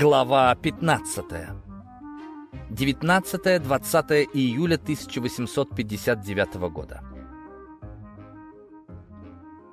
Глава 15. 19-20 июля 1859 года.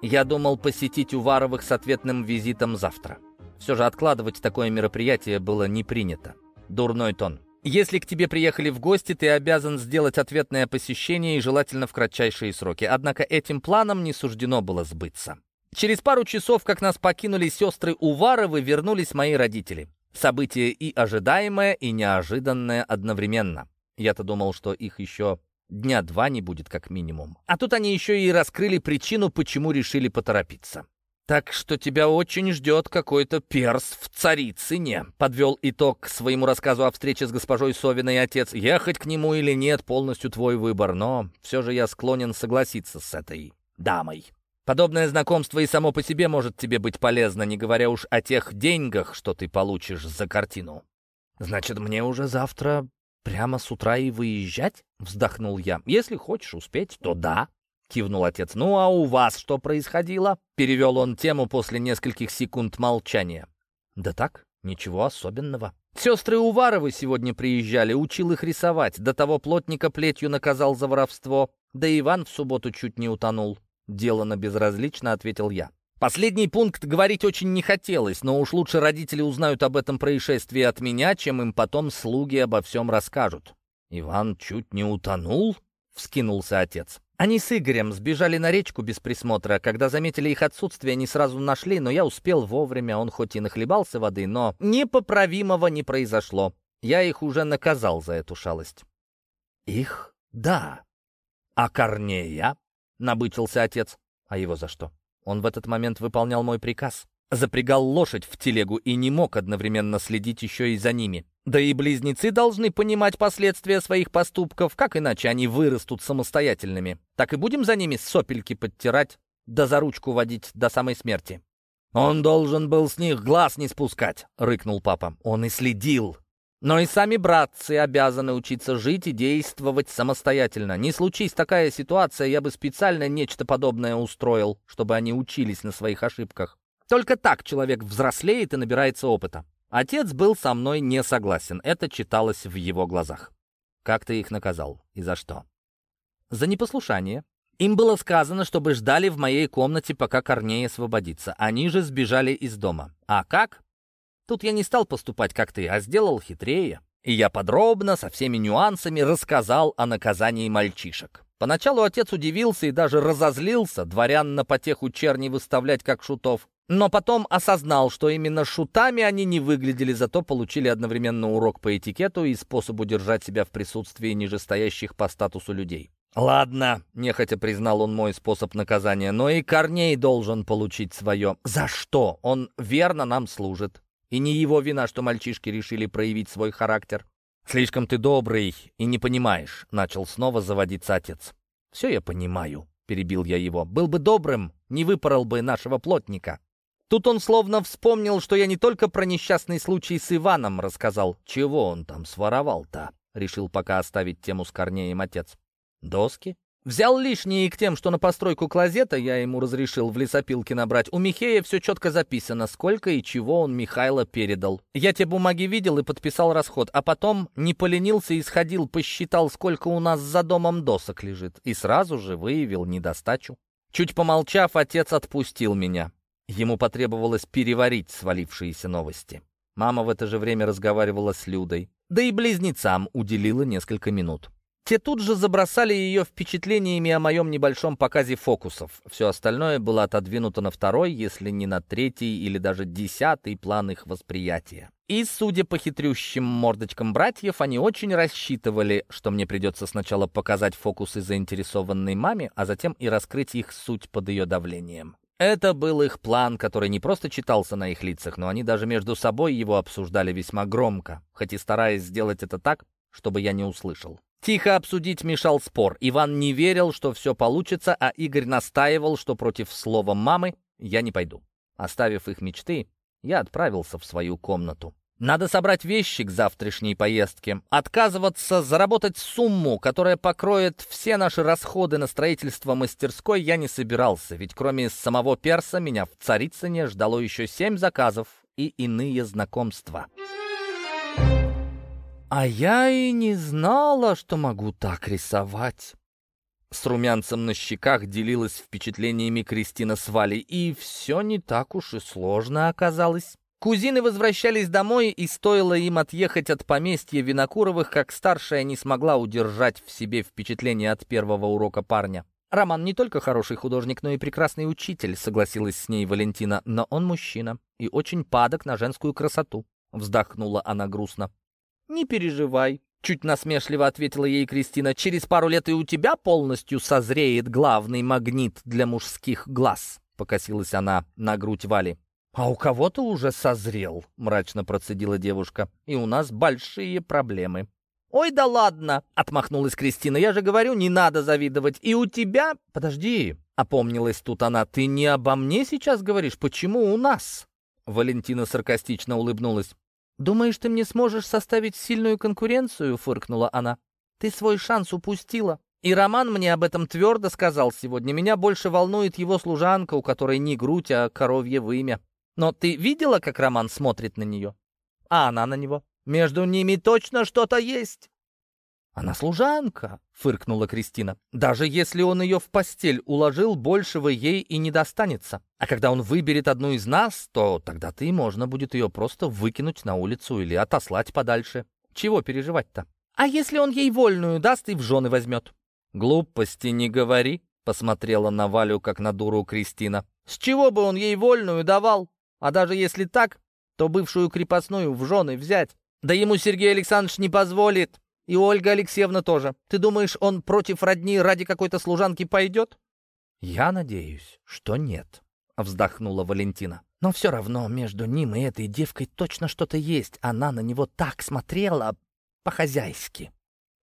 Я думал посетить Уваровых с ответным визитом завтра. Все же откладывать такое мероприятие было не принято. Дурной тон. Если к тебе приехали в гости, ты обязан сделать ответное посещение и желательно в кратчайшие сроки. Однако этим планом не суждено было сбыться. Через пару часов, как нас покинули сестры Уваровы, вернулись мои родители. Событие и ожидаемое, и неожиданное одновременно. Я-то думал, что их еще дня два не будет как минимум. А тут они еще и раскрыли причину, почему решили поторопиться. «Так что тебя очень ждет какой-то перс в Царицыне», — подвел итог своему рассказу о встрече с госпожой Совиной отец. «Ехать к нему или нет, полностью твой выбор, но все же я склонен согласиться с этой дамой». Подобное знакомство и само по себе может тебе быть полезно, не говоря уж о тех деньгах, что ты получишь за картину. Значит, мне уже завтра прямо с утра и выезжать? Вздохнул я. Если хочешь успеть, то да. Кивнул отец. «Ну а у вас что происходило?» Перевел он тему после нескольких секунд молчания. «Да так, ничего особенного. Сестры Уваровы сегодня приезжали, учил их рисовать. До того плотника плетью наказал за воровство. Да Иван в субботу чуть не утонул. Делано безразлично, ответил я. Последний пункт говорить очень не хотелось, но уж лучше родители узнают об этом происшествии от меня, чем им потом слуги обо всем расскажут. «Иван чуть не утонул?» — вскинулся отец. Они с Игорем сбежали на речку без присмотра. Когда заметили их отсутствие, не сразу нашли, но я успел вовремя. Он хоть и нахлебался воды, но непоправимого не произошло. Я их уже наказал за эту шалость. «Их? Да. А Корнея?» — набычился отец. А его за что? Он в этот момент выполнял мой приказ. Запрягал лошадь в телегу и не мог одновременно следить еще и за ними. Да и близнецы должны понимать последствия своих поступков, как иначе они вырастут самостоятельными. Так и будем за ними сопельки подтирать, да за ручку водить до самой смерти. «Он должен был с них глаз не спускать», — рыкнул папа. «Он и следил. Но и сами братцы обязаны учиться жить и действовать самостоятельно. Не случись такая ситуация, я бы специально нечто подобное устроил, чтобы они учились на своих ошибках. Только так человек взрослеет и набирается опыта. Отец был со мной не согласен, это читалось в его глазах. Как ты их наказал? И за что? За непослушание. Им было сказано, чтобы ждали в моей комнате, пока Корней освободится. Они же сбежали из дома. А как? Тут я не стал поступать как ты, а сделал хитрее. И я подробно, со всеми нюансами, рассказал о наказании мальчишек. Поначалу отец удивился и даже разозлился, дворян на потеху черни выставлять как шутов. Но потом осознал, что именно шутами они не выглядели, зато получили одновременно урок по этикету и способу держать себя в присутствии нижестоящих по статусу людей. «Ладно», — нехотя признал он мой способ наказания, «но и Корней должен получить свое. За что? Он верно нам служит. И не его вина, что мальчишки решили проявить свой характер. «Слишком ты добрый и не понимаешь», — начал снова заводиться отец. «Все я понимаю», — перебил я его. «Был бы добрым, не выпорол бы нашего плотника». Тут он словно вспомнил, что я не только про несчастный случай с Иваном рассказал. «Чего он там своровал-то?» — решил пока оставить тему с Корнеем отец. «Доски?» Взял лишние к тем, что на постройку клозета я ему разрешил в лесопилке набрать. У Михея все четко записано, сколько и чего он Михайло передал. Я те бумаги видел и подписал расход, а потом не поленился и сходил, посчитал, сколько у нас за домом досок лежит, и сразу же выявил недостачу. Чуть помолчав, отец отпустил меня. Ему потребовалось переварить свалившиеся новости. Мама в это же время разговаривала с Людой, да и близнецам уделила несколько минут. Те тут же забросали ее впечатлениями о моем небольшом показе фокусов. Все остальное было отодвинуто на второй, если не на третий или даже десятый план их восприятия. И, судя по хитрющим мордочкам братьев, они очень рассчитывали, что мне придется сначала показать фокусы заинтересованной маме, а затем и раскрыть их суть под ее давлением. Это был их план, который не просто читался на их лицах, но они даже между собой его обсуждали весьма громко, хоть и стараясь сделать это так, чтобы я не услышал. Тихо обсудить мешал спор. Иван не верил, что все получится, а Игорь настаивал, что против слова мамы я не пойду. Оставив их мечты, я отправился в свою комнату. Надо собрать вещи к завтрашней поездке, отказываться заработать сумму, которая покроет все наши расходы на строительство мастерской, я не собирался, ведь кроме самого перса меня в Царицыне ждало еще семь заказов и иные знакомства. «А я и не знала, что могу так рисовать». С румянцем на щеках делилась впечатлениями Кристина с Валей, и все не так уж и сложно оказалось. Кузины возвращались домой, и стоило им отъехать от поместья Винокуровых, как старшая не смогла удержать в себе впечатление от первого урока парня. «Роман не только хороший художник, но и прекрасный учитель», — согласилась с ней Валентина, «но он мужчина и очень падок на женскую красоту», — вздохнула она грустно. «Не переживай», — чуть насмешливо ответила ей Кристина. «Через пару лет и у тебя полностью созреет главный магнит для мужских глаз», — покосилась она на грудь Вали. «А у кого-то уже созрел», — мрачно процедила девушка. «И у нас большие проблемы». «Ой, да ладно!» — отмахнулась Кристина. «Я же говорю, не надо завидовать. И у тебя...» «Подожди!» — опомнилась тут она. «Ты не обо мне сейчас говоришь? Почему у нас?» Валентина саркастично улыбнулась. «Думаешь, ты мне сможешь составить сильную конкуренцию?» — фыркнула она. «Ты свой шанс упустила. И Роман мне об этом твердо сказал сегодня. Меня больше волнует его служанка, у которой не грудь, а коровье вымя. Но ты видела, как Роман смотрит на нее? А она на него? Между ними точно что-то есть!» «Она служанка», — фыркнула Кристина. «Даже если он ее в постель уложил, большего ей и не достанется. А когда он выберет одну из нас, то тогда ты можно будет ее просто выкинуть на улицу или отослать подальше. Чего переживать-то? А если он ей вольную даст и в жены возьмет?» «Глупости не говори», — посмотрела на Валю, как на дуру Кристина. «С чего бы он ей вольную давал? А даже если так, то бывшую крепостную в жены взять. Да ему Сергей Александрович не позволит. И Ольга Алексеевна тоже. Ты думаешь, он против родни ради какой-то служанки пойдет?» «Я надеюсь, что нет», — вздохнула Валентина. «Но все равно между ним и этой девкой точно что-то есть. Она на него так смотрела по-хозяйски.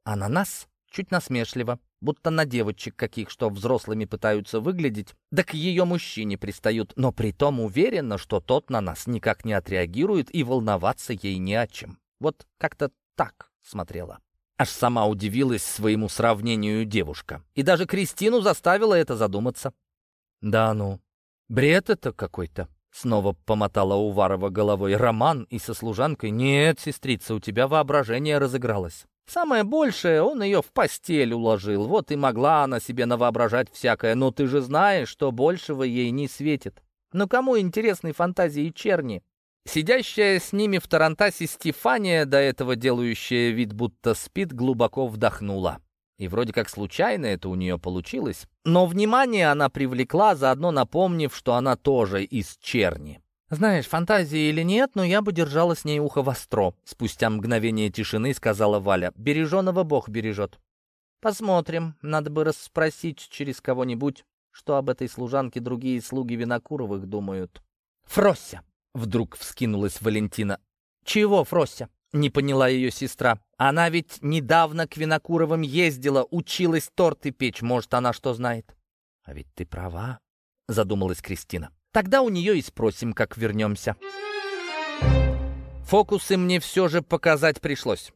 А на нас чуть насмешливо, будто на девочек каких, что взрослыми пытаются выглядеть, да к ее мужчине пристают, но при том уверена, что тот на нас никак не отреагирует и волноваться ей не о чем. Вот как-то так смотрела. Аж сама удивилась своему сравнению девушка. И даже Кристину заставила это задуматься. «Да ну, бред это какой-то», — снова помотала Уварова головой. «Роман и со служанкой? Нет, сестрица, у тебя воображение разыгралось. Самое большее, он ее в постель уложил, вот и могла она себе навоображать всякое, но ты же знаешь, что большего ей не светит. Но кому интересны фантазии черни?» Сидящая с ними в Тарантасе Стефания, до этого делающая вид, будто спит, глубоко вдохнула. И вроде как случайно это у нее получилось. Но внимание она привлекла, заодно напомнив, что она тоже из черни. «Знаешь, фантазии или нет, но я бы держала с ней ухо востро», — спустя мгновение тишины сказала Валя. «Береженого Бог бережет». «Посмотрим. Надо бы расспросить через кого-нибудь, что об этой служанке другие слуги Винокуровых думают». «Фрося!» Вдруг вскинулась Валентина. «Чего, Фрося?» — не поняла ее сестра. «Она ведь недавно к Винокуровым ездила, училась торты печь. Может, она что знает?» «А ведь ты права», — задумалась Кристина. «Тогда у нее и спросим, как вернемся». Фокусы мне все же показать пришлось.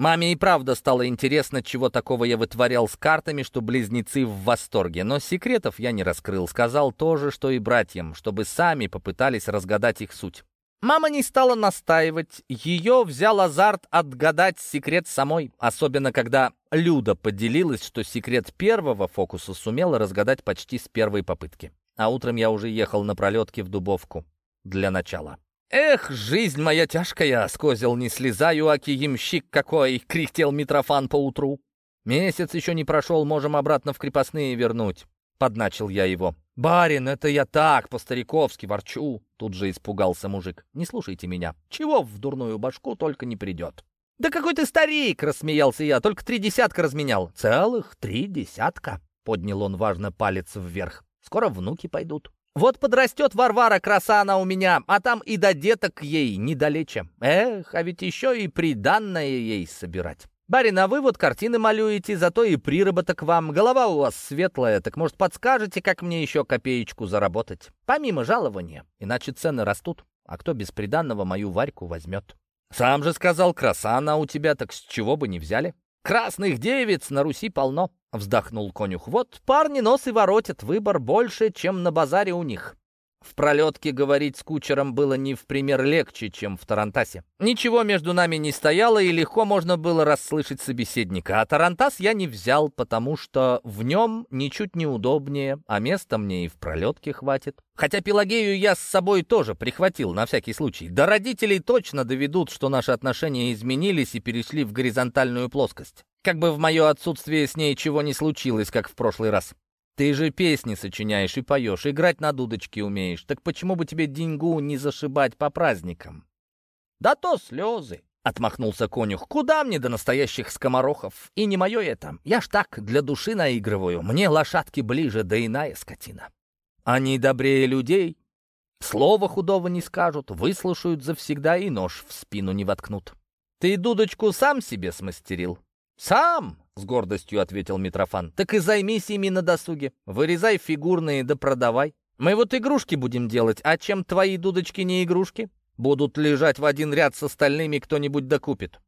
Маме и правда стало интересно, чего такого я вытворял с картами, что близнецы в восторге. Но секретов я не раскрыл. Сказал то же, что и братьям, чтобы сами попытались разгадать их суть. Мама не стала настаивать. Ее взял азарт отгадать секрет самой. Особенно, когда Люда поделилась, что секрет первого фокуса сумела разгадать почти с первой попытки. А утром я уже ехал на пролетке в Дубовку. Для начала. «Эх, жизнь моя тяжкая!» — скозил не слезаю, аки ямщик какой! — кряхтел Митрофан поутру. «Месяц еще не прошел, можем обратно в крепостные вернуть», — подначил я его. «Барин, это я так, по-стариковски ворчу!» Тут же испугался мужик. «Не слушайте меня. Чего в дурную башку только не придет». «Да какой ты старик!» — рассмеялся я. «Только три десятка разменял». «Целых три десятка?» — поднял он важно палец вверх. «Скоро внуки пойдут». Вот подрастет Варвара, краса она у меня, а там и до деток ей недалече. Эх, а ведь еще и приданное ей собирать. Барин, а вы вот картины малюете, зато и приработок вам. Голова у вас светлая, так может подскажете, как мне еще копеечку заработать? Помимо жалования, иначе цены растут. А кто без приданного мою Варьку возьмет? Сам же сказал, краса она у тебя, так с чего бы не взяли? Красных девиц на Руси полно. — вздохнул конюх. «Вот парни нос и воротят, выбор больше, чем на базаре у них». В пролетке говорить с кучером было не в пример легче, чем в Тарантасе. Ничего между нами не стояло, и легко можно было расслышать собеседника. А Тарантас я не взял, потому что в нем ничуть не удобнее, а места мне и в пролетке хватит. Хотя Пелагею я с собой тоже прихватил, на всякий случай. До родителей точно доведут, что наши отношения изменились и перешли в горизонтальную плоскость. Как бы в мое отсутствие с ней чего не случилось, как в прошлый раз. Ты же песни сочиняешь и поешь, играть на дудочке умеешь. Так почему бы тебе деньгу не зашибать по праздникам? Да то слезы. — отмахнулся конюх. «Куда мне до настоящих скоморохов? И не мое это. Я ж так, для души наигрываю. Мне лошадки ближе, да иная скотина. Они добрее людей. Слова худого не скажут, выслушают завсегда и нож в спину не воткнут. Ты дудочку сам себе смастерил?» «Сам!» — с гордостью ответил Митрофан. «Так и займись ими на досуге. Вырезай фигурные да продавай. Мы вот игрушки будем делать, а чем твои дудочки не игрушки? Будут лежать в один ряд с остальными, кто-нибудь докупит».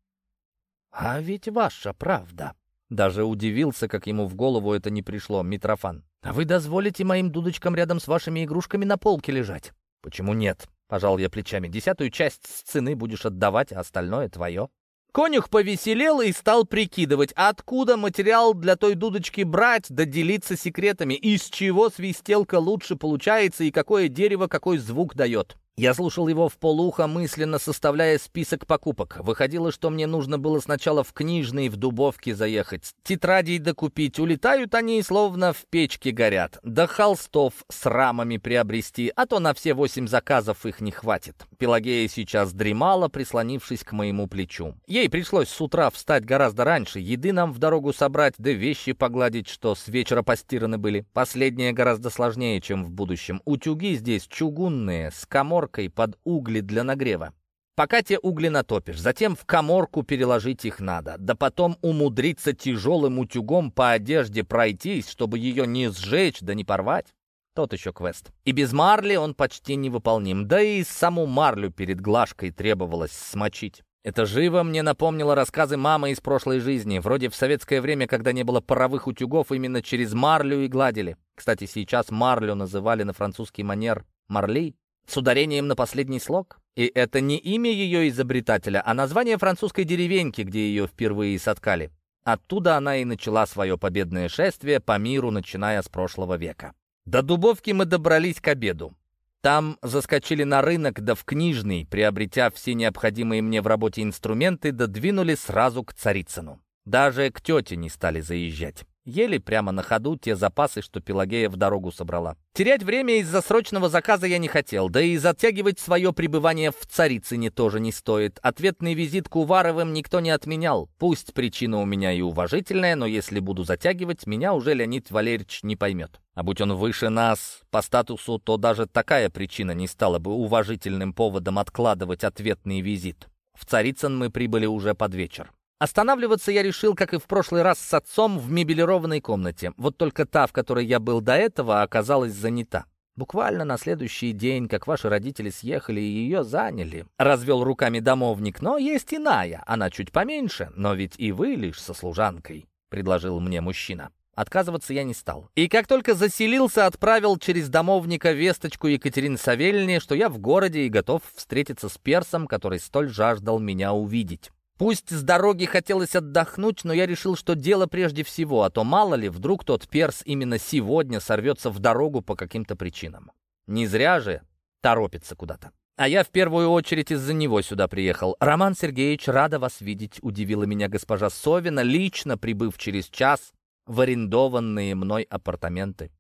«А ведь ваша правда!» Даже удивился, как ему в голову это не пришло, Митрофан. «А вы дозволите моим дудочкам рядом с вашими игрушками на полке лежать?» «Почему нет?» — пожал я плечами. «Десятую часть с цены будешь отдавать, а остальное твое». Конюх повеселел и стал прикидывать, откуда материал для той дудочки брать, да делиться секретами, из чего свистелка лучше получается и какое дерево какой звук дает. Я слушал его в полухо, мысленно составляя список покупок. Выходило, что мне нужно было сначала в книжный в Дубовке заехать, тетрадей докупить. Улетают они, словно в печке горят. Да холстов с рамами приобрести, а то на все восемь заказов их не хватит. Пелагея сейчас дремала, прислонившись к моему плечу. Ей пришлось с утра встать гораздо раньше, еды нам в дорогу собрать, да вещи погладить, что с вечера постираны были. Последнее гораздо сложнее, чем в будущем. Утюги здесь чугунные, с комор коморкой под угли для нагрева. Пока те угли натопишь, затем в коморку переложить их надо, да потом умудриться тяжелым утюгом по одежде пройтись, чтобы ее не сжечь да не порвать. Тот еще квест. И без марли он почти невыполним, да и саму марлю перед глажкой требовалось смочить. Это живо мне напомнило рассказы мамы из прошлой жизни. Вроде в советское время, когда не было паровых утюгов, именно через марлю и гладили. Кстати, сейчас марлю называли на французский манер марли, с ударением на последний слог. И это не имя ее изобретателя, а название французской деревеньки, где ее впервые соткали. Оттуда она и начала свое победное шествие по миру, начиная с прошлого века. До Дубовки мы добрались к обеду. Там заскочили на рынок, да в книжный, приобретя все необходимые мне в работе инструменты, да двинули сразу к Царицыну. Даже к тете не стали заезжать. Ели прямо на ходу те запасы, что Пелагея в дорогу собрала. Терять время из-за срочного заказа я не хотел, да и затягивать свое пребывание в Царицыне тоже не стоит. Ответный визит к Уваровым никто не отменял. Пусть причина у меня и уважительная, но если буду затягивать, меня уже Леонид Валерьевич не поймет. А будь он выше нас по статусу, то даже такая причина не стала бы уважительным поводом откладывать ответный визит. В Царицын мы прибыли уже под вечер. Останавливаться я решил, как и в прошлый раз с отцом, в мебелированной комнате. Вот только та, в которой я был до этого, оказалась занята. Буквально на следующий день, как ваши родители съехали и ее заняли. Развел руками домовник, но есть иная. Она чуть поменьше, но ведь и вы лишь со служанкой, предложил мне мужчина. Отказываться я не стал. И как только заселился, отправил через домовника весточку Екатерины Савельевне, что я в городе и готов встретиться с персом, который столь жаждал меня увидеть. Пусть с дороги хотелось отдохнуть, но я решил, что дело прежде всего, а то мало ли, вдруг тот перс именно сегодня сорвется в дорогу по каким-то причинам. Не зря же торопится куда-то. А я в первую очередь из-за него сюда приехал. «Роман Сергеевич, рада вас видеть», — удивила меня госпожа Совина, лично прибыв через час в арендованные мной апартаменты.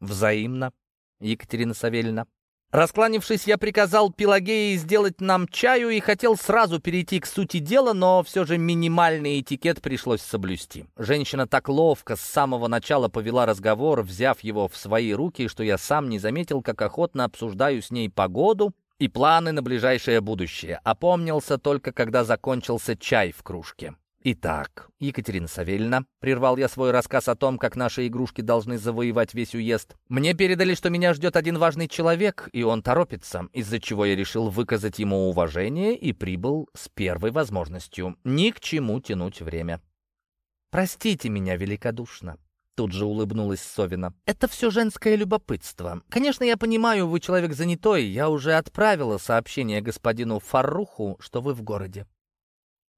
«Взаимно, Екатерина Савельевна», Раскланившись, я приказал Пелагее сделать нам чаю и хотел сразу перейти к сути дела, но все же минимальный этикет пришлось соблюсти. Женщина так ловко с самого начала повела разговор, взяв его в свои руки, что я сам не заметил, как охотно обсуждаю с ней погоду и планы на ближайшее будущее. Опомнился только, когда закончился чай в кружке. «Итак, Екатерина Савельевна», — прервал я свой рассказ о том, как наши игрушки должны завоевать весь уезд, «мне передали, что меня ждет один важный человек, и он торопится, из-за чего я решил выказать ему уважение и прибыл с первой возможностью. Ни к чему тянуть время». «Простите меня великодушно». Тут же улыбнулась Совина. «Это все женское любопытство. Конечно, я понимаю, вы человек занятой. Я уже отправила сообщение господину Фарруху, что вы в городе».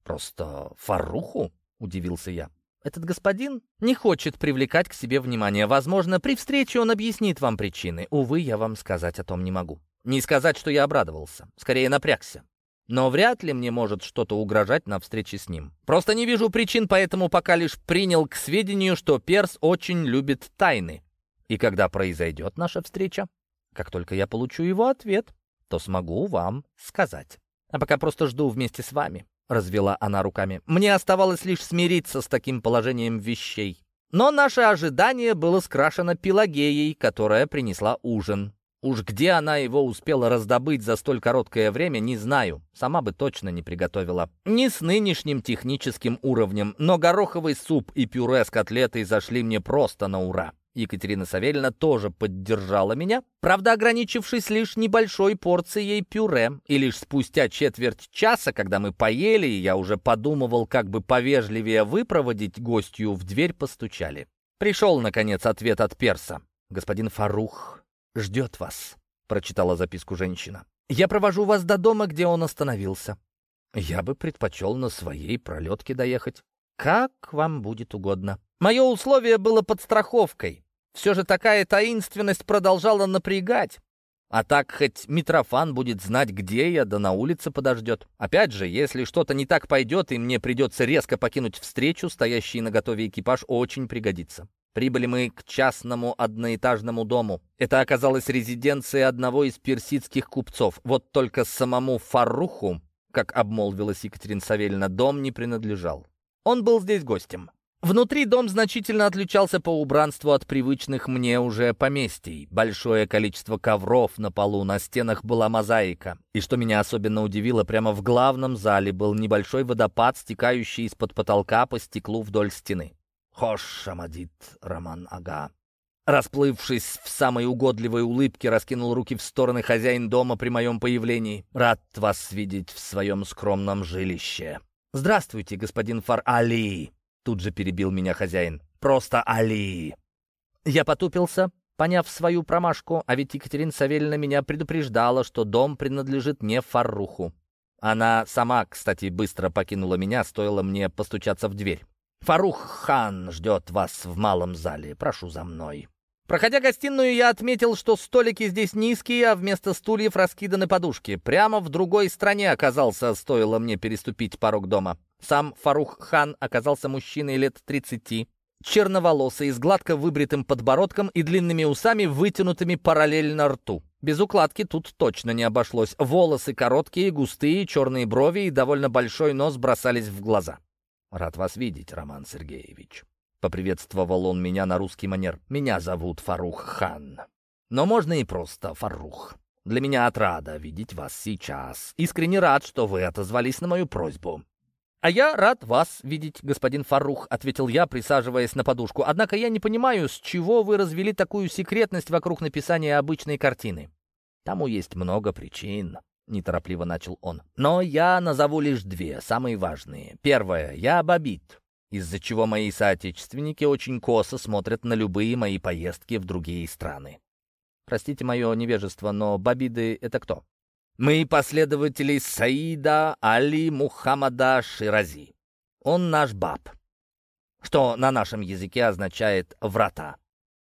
«Просто Фарруху?» — удивился я. «Этот господин не хочет привлекать к себе внимание. Возможно, при встрече он объяснит вам причины. Увы, я вам сказать о том не могу. Не сказать, что я обрадовался. Скорее, напрягся. Но вряд ли мне может что-то угрожать на встрече с ним. Просто не вижу причин, поэтому пока лишь принял к сведению, что Перс очень любит тайны. И когда произойдет наша встреча, как только я получу его ответ, то смогу вам сказать. А пока просто жду вместе с вами», — развела она руками. «Мне оставалось лишь смириться с таким положением вещей». Но наше ожидание было скрашено Пелагеей, которая принесла ужин. Уж где она его успела раздобыть за столь короткое время, не знаю. Сама бы точно не приготовила. Не с нынешним техническим уровнем, но гороховый суп и пюре с котлетой зашли мне просто на ура. Екатерина Савельевна тоже поддержала меня, правда, ограничившись лишь небольшой порцией пюре. И лишь спустя четверть часа, когда мы поели, я уже подумывал, как бы повежливее выпроводить гостью, в дверь постучали. Пришел, наконец, ответ от перса. «Господин Фарух ждет вас», — прочитала записку женщина. «Я провожу вас до дома, где он остановился. Я бы предпочел на своей пролетке доехать. Как вам будет угодно. Мое условие было подстраховкой. Все же такая таинственность продолжала напрягать. А так хоть Митрофан будет знать, где я, да на улице подождет. Опять же, если что-то не так пойдет, и мне придется резко покинуть встречу, стоящий на готове экипаж очень пригодится. Прибыли мы к частному одноэтажному дому. Это оказалась резиденция одного из персидских купцов. Вот только самому Фарруху, как обмолвилась Екатерина Савельевна, дом не принадлежал. Он был здесь гостем. Внутри дом значительно отличался по убранству от привычных мне уже поместий. Большое количество ковров на полу, на стенах была мозаика. И что меня особенно удивило, прямо в главном зале был небольшой водопад, стекающий из-под потолка по стеклу вдоль стены. Хош, Шамадит, Роман Ага. Расплывшись в самой угодливой улыбке, раскинул руки в стороны хозяин дома при моем появлении. «Рад вас видеть в своем скромном жилище». «Здравствуйте, господин Фар Али!» Тут же перебил меня хозяин. «Просто Али!» Я потупился, поняв свою промашку, а ведь Екатерина Савельевна меня предупреждала, что дом принадлежит не Фарруху. Она сама, кстати, быстро покинула меня, стоило мне постучаться в дверь. Фарух хан ждет вас в малом зале. Прошу за мной». Проходя гостиную, я отметил, что столики здесь низкие, а вместо стульев раскиданы подушки. Прямо в другой стране оказался, стоило мне переступить порог дома. Сам Фарух хан оказался мужчиной лет тридцати, черноволосый, с гладко выбритым подбородком и длинными усами, вытянутыми параллельно рту. Без укладки тут точно не обошлось. Волосы короткие, густые, черные брови и довольно большой нос бросались в глаза. «Рад вас видеть, Роман Сергеевич». Поприветствовал он меня на русский манер. «Меня зовут Фарух Хан. Но можно и просто Фарух. Для меня отрада видеть вас сейчас. Искренне рад, что вы отозвались на мою просьбу». «А я рад вас видеть, господин Фарух», — ответил я, присаживаясь на подушку. «Однако я не понимаю, с чего вы развели такую секретность вокруг написания обычной картины. Тому есть много причин. — неторопливо начал он. «Но я назову лишь две, самые важные. Первое. Я бобит, из-за чего мои соотечественники очень косо смотрят на любые мои поездки в другие страны. Простите мое невежество, но бабиды — это кто? Мы последователи Саида Али Мухаммада Ширази. Он наш баб, что на нашем языке означает «врата».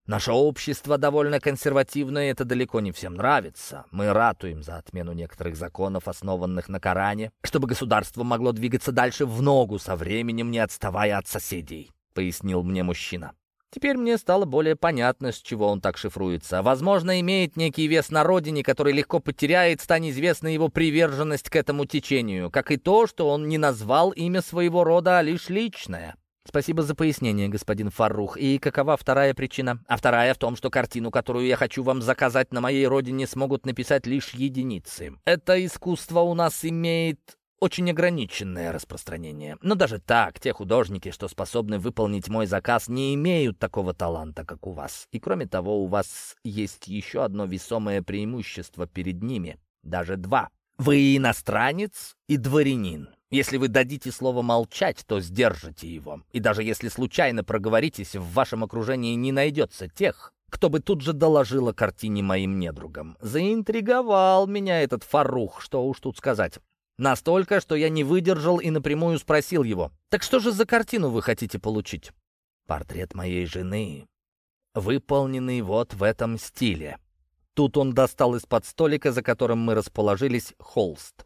Наше общество довольно консервативное, это далеко не всем нравится. Мы ратуем за отмену некоторых законов, основанных на Коране, чтобы государство могло двигаться дальше в ногу со временем, не отставая от соседей», — пояснил мне мужчина. Теперь мне стало более понятно, с чего он так шифруется. Возможно, имеет некий вес на родине, который легко потеряет, стань известна его приверженность к этому течению, как и то, что он не назвал имя своего рода, а лишь личное. Спасибо за пояснение, господин Фаррух. И какова вторая причина? А вторая в том, что картину, которую я хочу вам заказать на моей родине, смогут написать лишь единицы. Это искусство у нас имеет очень ограниченное распространение. Но даже так, те художники, что способны выполнить мой заказ, не имеют такого таланта, как у вас. И кроме того, у вас есть еще одно весомое преимущество перед ними. Даже два. Вы иностранец и дворянин. Если вы дадите слово молчать, то сдержите его. И даже если случайно проговоритесь, в вашем окружении не найдется тех, кто бы тут же доложил о картине моим недругам. Заинтриговал меня этот Фарух, что уж тут сказать. Настолько, что я не выдержал и напрямую спросил его, «Так что же за картину вы хотите получить?» «Портрет моей жены, выполненный вот в этом стиле». Тут он достал из-под столика, за которым мы расположились, холст.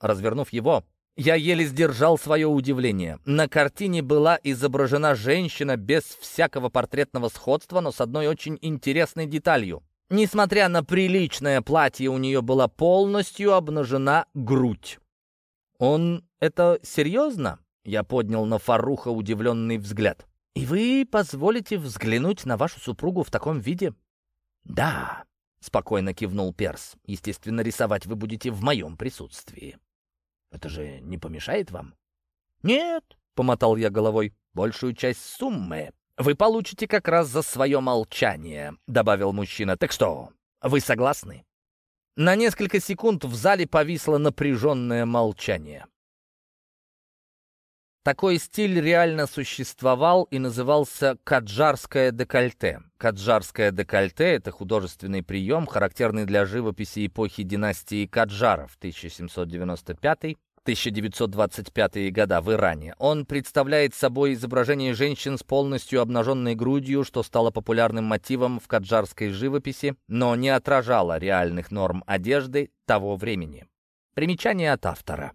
Развернув его, я еле сдержал свое удивление. На картине была изображена женщина без всякого портретного сходства, но с одной очень интересной деталью. Несмотря на приличное платье, у нее была полностью обнажена грудь. «Он это серьезно?» Я поднял на Фаруха удивленный взгляд. «И вы позволите взглянуть на вашу супругу в таком виде?» «Да», — спокойно кивнул Перс. «Естественно, рисовать вы будете в моем присутствии». Это же не помешает вам? Нет, помотал я головой. Большую часть суммы вы получите как раз за свое молчание, добавил мужчина. Так что, вы согласны? На несколько секунд в зале повисло напряженное молчание. Такой стиль реально существовал и назывался каджарское декольте. Каджарское декольте — это художественный прием, характерный для живописи эпохи династии Каджаров 1795-1925 года в Иране. Он представляет собой изображение женщин с полностью обнаженной грудью, что стало популярным мотивом в каджарской живописи, но не отражало реальных норм одежды того времени. Примечание от автора.